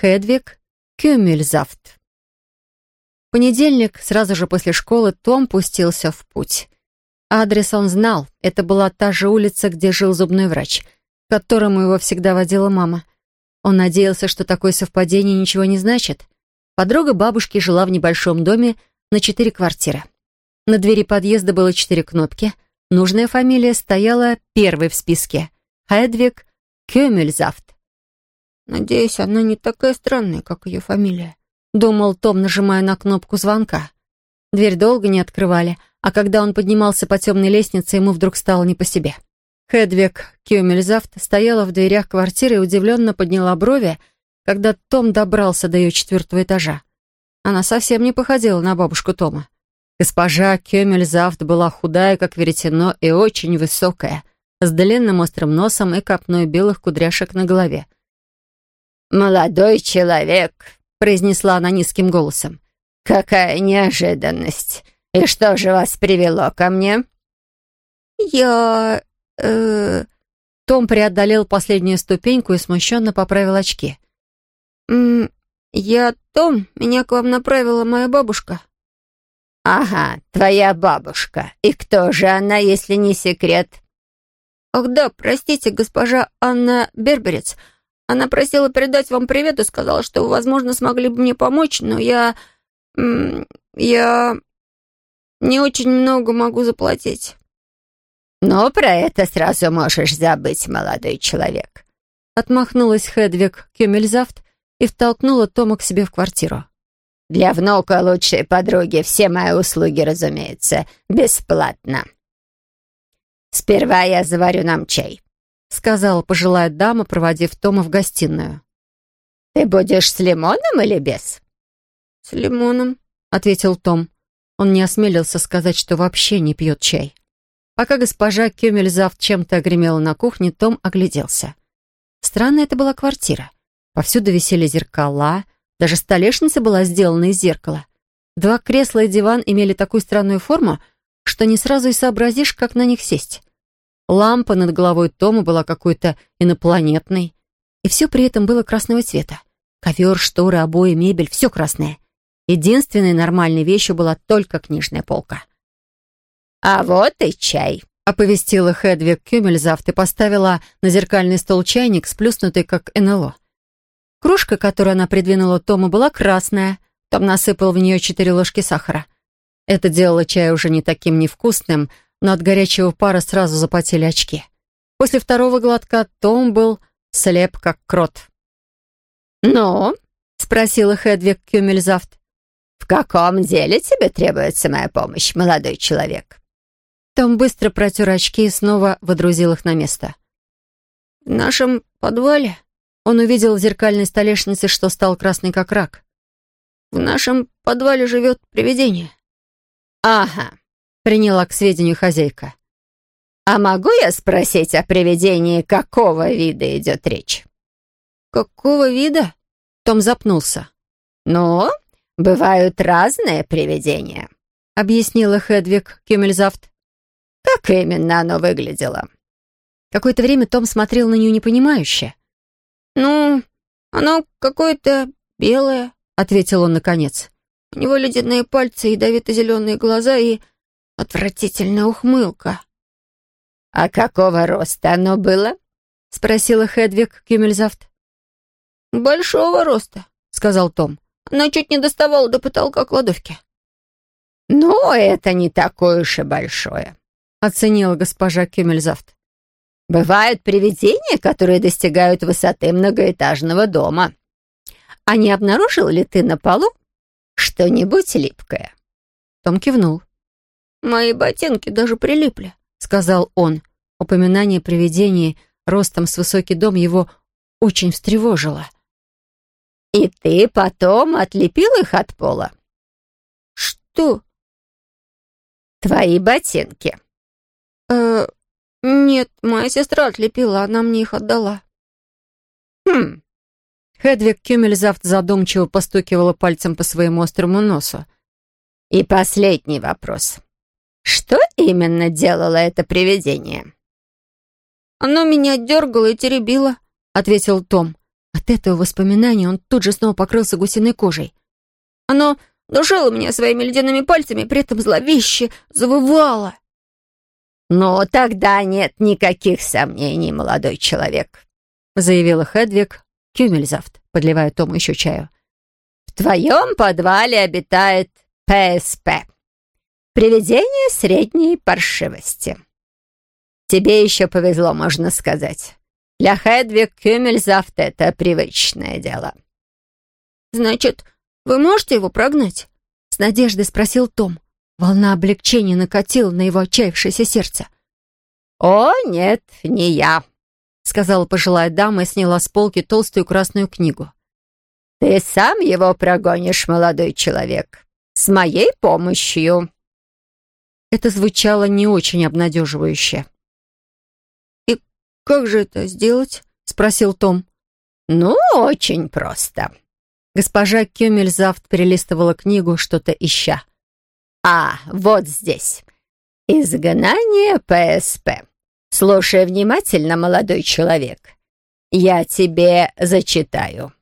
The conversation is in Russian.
Хедвиг Кюмельзавт. В понедельник, сразу же после школы, Том пустился в путь. Адрес он знал. Это была та же улица, где жил зубной врач, к которому его всегда водила мама. Он надеялся, что такое совпадение ничего не значит. Подруга бабушки жила в небольшом доме на четыре квартиры. На двери подъезда было четыре кнопки. Нужная фамилия стояла первой в списке. Хедвиг Кюмельзавт. «Надеюсь, она не такая странная, как ее фамилия», — думал Том, нажимая на кнопку звонка. Дверь долго не открывали, а когда он поднимался по темной лестнице, ему вдруг стало не по себе. Хедвиг Кюмельзавт стояла в дверях квартиры и удивленно подняла брови, когда Том добрался до ее четвертого этажа. Она совсем не походила на бабушку Тома. Госпожа Кюмельзавт была худая, как веретено, и очень высокая, с длинным острым носом и копной белых кудряшек на голове. «Молодой человек», — произнесла она низким голосом. «Какая неожиданность! И что же вас привело ко мне?» «Я... э...» Том преодолел последнюю ступеньку и смущенно поправил очки. «М «Я Том, меня к вам направила моя бабушка». «Ага, твоя бабушка. И кто же она, если не секрет?» «Ах да, простите, госпожа Анна Берберец. Она просила передать вам привет и сказала, что вы, возможно, смогли бы мне помочь, но я... я... не очень много могу заплатить». «Ну, про это сразу можешь забыть, молодой человек». Отмахнулась Хедвиг Кюмельзавт и втолкнула Тома к себе в квартиру. «Для внука лучшей подруги все мои услуги, разумеется, бесплатно. Сперва я заварю нам чай. — сказала пожилая дама, проводив Тома в гостиную. «Ты будешь с лимоном или без?» «С лимоном», — ответил Том. Он не осмелился сказать, что вообще не пьет чай. Пока госпожа Кюмельзавт чем-то огремела на кухне, Том огляделся. Странная это была квартира. Повсюду висели зеркала, даже столешница была сделана из зеркала. Два кресла и диван имели такую странную форму, что не сразу и сообразишь, как на них сесть. Лампа над головой Тома была какой-то инопланетной. И все при этом было красного цвета. Ковер, шторы, обои, мебель — все красное. Единственной нормальной вещью была только книжная полка. «А вот и чай», — оповестила Хедвиг Кюмельзавт и поставила на зеркальный стол чайник, сплюснутый как НЛО. Кружка, которую она придвинула Тому, была красная. Том насыпал в нее четыре ложки сахара. Это делало чай уже не таким невкусным, но от горячего пара сразу запотели очки. После второго глотка Том был слеп, как крот. «Ну?» — спросила Хедвиг Кюмельзавт. «В каком деле тебе требуется моя помощь, молодой человек?» Том быстро протер очки и снова водрузил их на место. «В нашем подвале?» Он увидел в зеркальной столешнице, что стал красный как рак. «В нашем подвале живет привидение». «Ага, приняла к сведению хозяйка. «А могу я спросить о привидении, какого вида идет речь?» «Какого вида?» Том запнулся. «Ну, бывают разные привидения», — объяснила Хедвиг Кюмельзавт. «Как именно оно выглядело?» Какое-то время Том смотрел на нее непонимающе. «Ну, оно какое-то белое», — ответил он наконец. «У него ледяные пальцы, ядовито-зеленые глаза и Отвратительная ухмылка. «А какого роста оно было?» — спросила Хедвиг Кюмельзавт. «Большого роста», — сказал Том. «Она чуть не доставала до потолка кладовки». «Ну, это не такое уж и большое», — оценила госпожа Кюмельзавт. «Бывают привидения, которые достигают высоты многоэтажного дома. А не обнаружил ли ты на полу что-нибудь липкое?» Том кивнул. «Мои ботинки даже прилипли», — сказал он. Упоминание привидений ростом с высокий дом его очень встревожило. «И ты потом отлепил их от пола?» «Что?» «Твои ботинки». «Э, нет, моя сестра отлепила, она мне их отдала». «Хм». Хедвиг Кюмельзавт задумчиво постукивала пальцем по своему острому носу. «И последний вопрос. Что именно делало это привидение? Оно меня дергало и теребило, ответил Том. От этого воспоминания он тут же снова покрылся гусиной кожей. Оно душило меня своими ледяными пальцами, при этом зловеще завывало. «Ну, тогда нет никаких сомнений, молодой человек», заявила Хедвиг Кюмельзавт, подливая Тому еще чаю. «В твоем подвале обитает ПСП. Привидение средней паршивости. Тебе еще повезло, можно сказать. Для Хедвиг Кюмельзавт это привычное дело». «Значит, вы можете его прогнать?» С надеждой спросил Том. Волна облегчения накатила на его отчаявшееся сердце. «О, нет, не я», — сказала пожилая дама и сняла с полки толстую красную книгу. «Ты сам его прогонишь, молодой человек, с моей помощью». Это звучало не очень обнадеживающе. «И как же это сделать?» — спросил Том. «Ну, очень просто». Госпожа Кюмельзавт перелистывала книгу, что-то ища. «А, вот здесь. Изгнание ПСП. Слушай внимательно, молодой человек. Я тебе зачитаю».